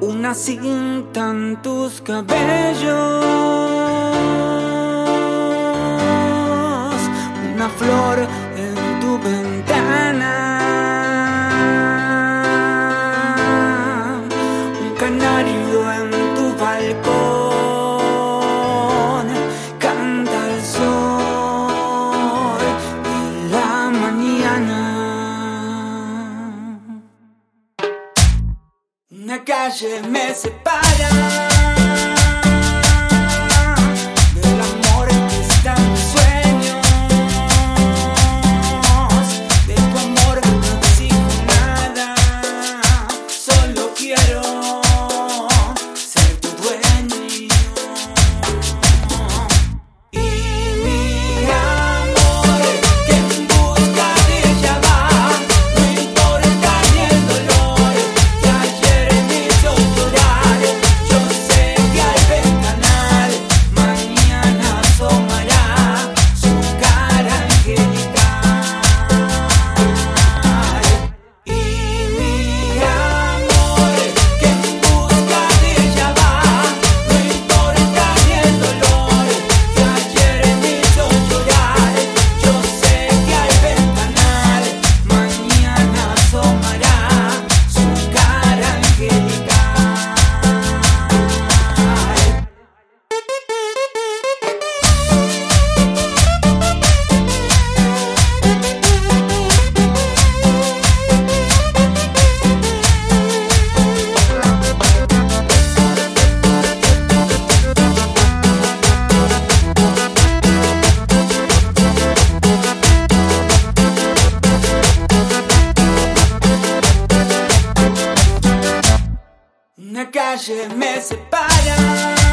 una cinta en tus cabellos, que me separa. Calle me.